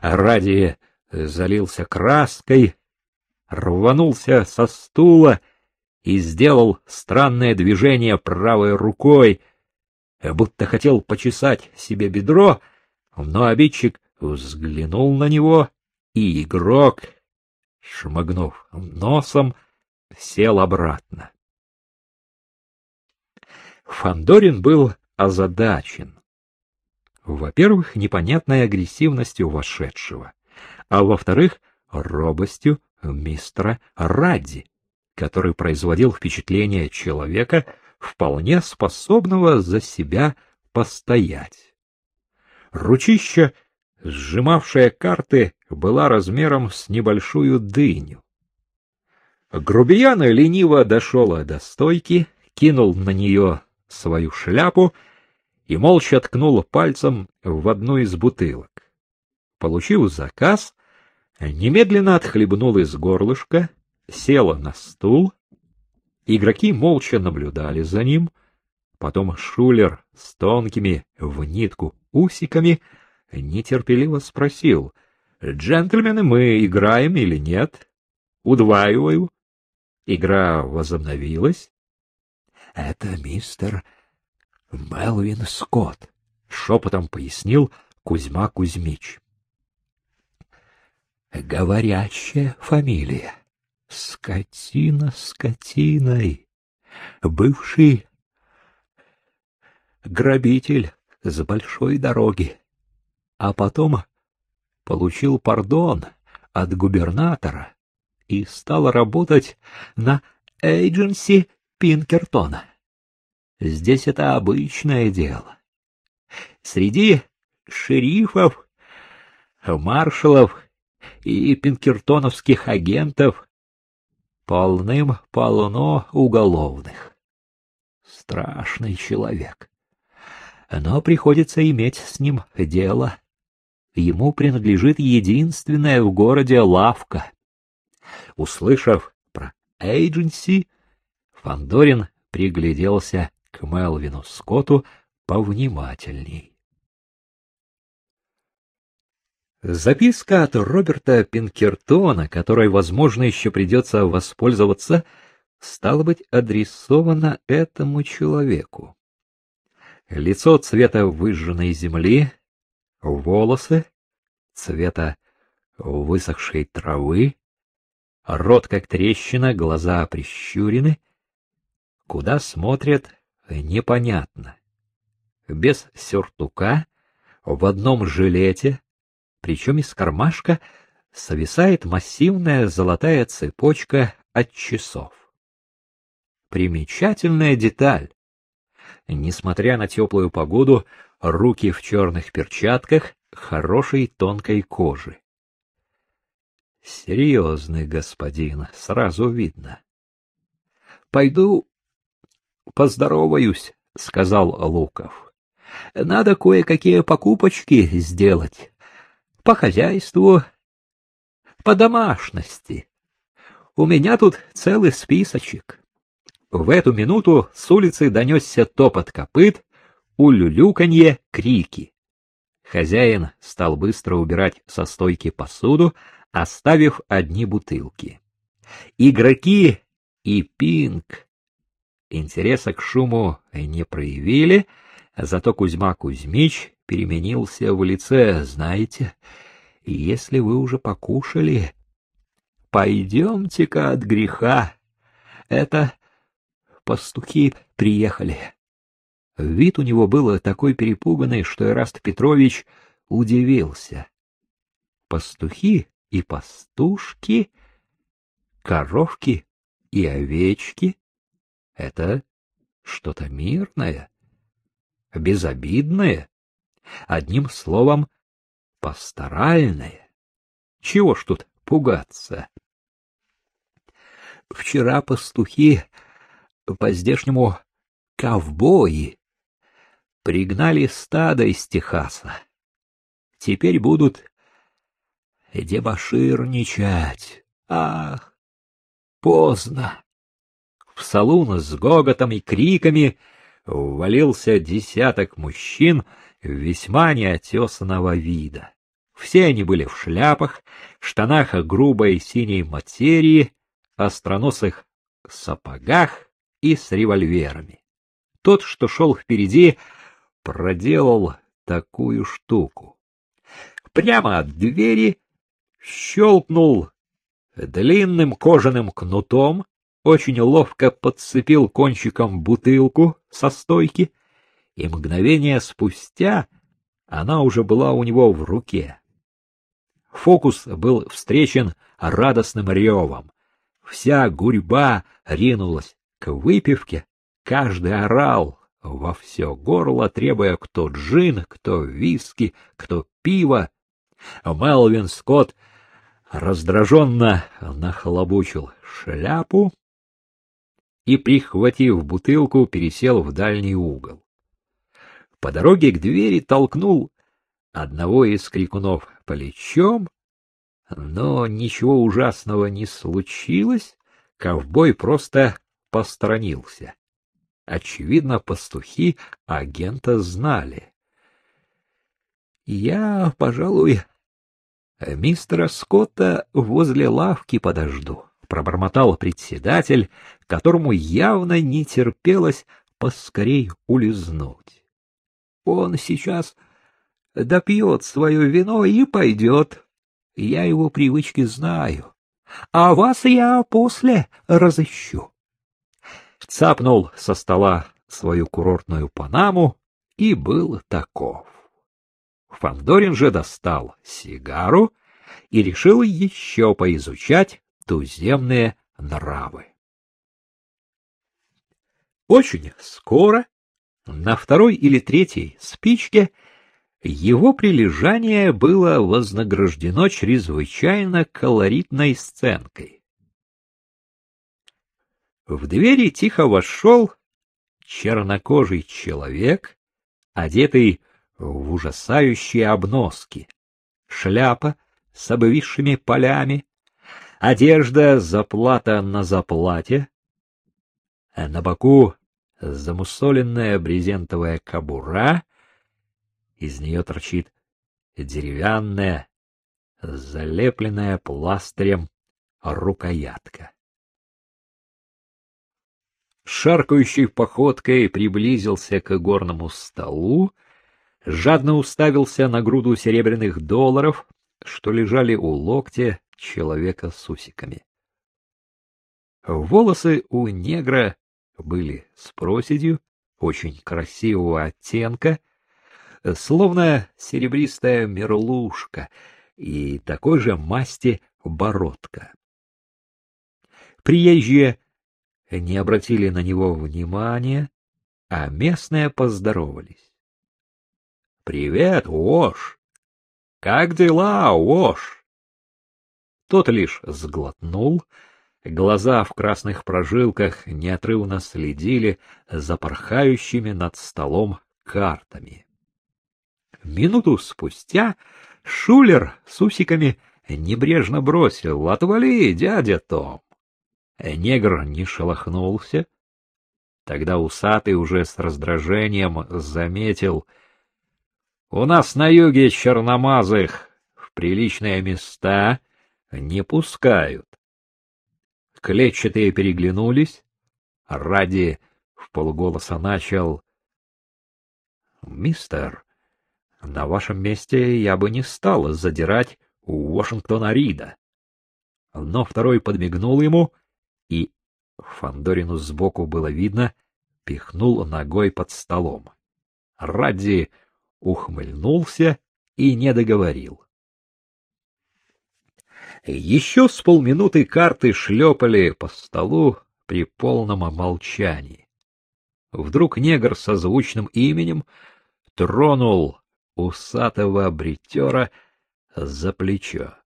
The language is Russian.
Ради залился краской, рванулся со стула и сделал странное движение правой рукой, будто хотел почесать себе бедро, но обидчик взглянул на него, и игрок, шмыгнув носом, сел обратно. Фандорин был озадачен. Во-первых, непонятной агрессивностью вошедшего, а во-вторых, робостью мистера Радди, который производил впечатление человека, вполне способного за себя постоять. Ручища, сжимавшая карты, была размером с небольшую дыню. Грубиян лениво дошел до стойки, кинул на нее свою шляпу и молча ткнул пальцем в одну из бутылок. Получив заказ, немедленно отхлебнул из горлышка, села на стул. Игроки молча наблюдали за ним. Потом Шулер с тонкими в нитку усиками нетерпеливо спросил, «Джентльмены, мы играем или нет?» «Удваиваю». Игра возобновилась. «Это мистер Мелвин Скотт», — шепотом пояснил Кузьма Кузьмич. «Говорящая фамилия. Скотина скотиной. Бывший грабитель с большой дороги. А потом получил пардон от губернатора и стал работать на эйдженси Пинкертона. Здесь это обычное дело. Среди шерифов, маршалов и пинкертоновских агентов полным-полно уголовных. Страшный человек. Но приходится иметь с ним дело. Ему принадлежит единственная в городе лавка. Услышав про эйдженси, Фандорин пригляделся к Мелвину Скотту повнимательней. Записка от Роберта Пинкертона, которой, возможно, еще придется воспользоваться, стала быть адресована этому человеку. Лицо цвета выжженной земли, волосы цвета высохшей травы, рот как трещина, глаза прищурены. Куда смотрят, непонятно. Без сюртука, в одном жилете, причем из кармашка свисает массивная золотая цепочка от часов. Примечательная деталь. Несмотря на теплую погоду, руки в черных перчатках хорошей тонкой кожи. Серьезный господин, сразу видно. — Пойду поздороваюсь, — сказал Луков. — Надо кое-какие покупочки сделать. По хозяйству, по домашности. У меня тут целый списочек. В эту минуту с улицы донесся топот копыт, улюлюканье, крики. Хозяин стал быстро убирать со стойки посуду, оставив одни бутылки. Игроки и Пинг интереса к шуму не проявили, зато Кузьма Кузьмич переменился в лице, знаете, если вы уже покушали, пойдемте-ка от греха. Это пастухи приехали. Вид у него был такой перепуганный, что Эраст Петрович удивился. Пастухи и пастушки, коровки и овечки — это что-то мирное, безобидное, одним словом, пасторальное. Чего ж тут пугаться? Вчера пастухи по-здешнему ковбои пригнали стадо из Техаса. Теперь будут дебоширничать. Ах, поздно. В салун с гоготом и криками ввалился десяток мужчин весьма неотесанного вида. Все они были в шляпах, штанах грубой синей материи, остроносых сапогах и с револьверами. Тот, что шел впереди, проделал такую штуку. Прямо от двери щелкнул длинным кожаным кнутом, очень ловко подцепил кончиком бутылку со стойки, и мгновение спустя она уже была у него в руке. Фокус был встречен радостным ревом. Вся гурьба ринулась к выпивке, каждый орал во все горло, требуя кто джин, кто виски, кто пиво. Мелвин Скотт раздраженно нахлобучил шляпу и, прихватив бутылку, пересел в дальний угол. По дороге к двери толкнул одного из крикунов плечом, но ничего ужасного не случилось, ковбой просто посторонился. Очевидно, пастухи агента знали. Я, пожалуй, мистера Скотта возле лавки подожду, пробормотал председатель, которому явно не терпелось поскорей улизнуть. Он сейчас допьет свое вино и пойдет. Я его привычки знаю. А вас я после разыщу. Цапнул со стола свою курортную панаму и был таков. Фандорин же достал сигару и решил еще поизучать туземные нравы. Очень скоро, на второй или третьей спичке, его прилежание было вознаграждено чрезвычайно колоритной сценкой. В двери тихо вошел чернокожий человек, одетый в ужасающие обноски, шляпа с обвисшими полями, одежда заплата на заплате, а на боку замусоленная брезентовая кобура, из нее торчит деревянная, залепленная пластырем рукоятка. Шаркающей походкой приблизился к горному столу, жадно уставился на груду серебряных долларов, что лежали у локтя человека с усиками. Волосы у негра были с проседью, очень красивого оттенка, словно серебристая мерлушка и такой же масти бородка. Приезжие не обратили на него внимания, а местные поздоровались. — Привет, Ош! Как дела, Ош? Тот лишь сглотнул, глаза в красных прожилках неотрывно следили за порхающими над столом картами. Минуту спустя Шулер с усиками небрежно бросил «Отвали, дядя Том!» Негр не шелохнулся. Тогда усатый уже с раздражением заметил «У нас на юге черномазых в приличные места не пускают». Клетчатые переглянулись. Ради в полголоса начал «Мистер, на вашем месте я бы не стал задирать Вашингтона Рида. Но второй подмигнул ему, и Фандорину сбоку было видно, пихнул ногой под столом. Радди ухмыльнулся и не договорил. Еще с полминуты карты шлепали по столу при полном молчании. Вдруг негр со звучным именем тронул усатого бритера за плечо.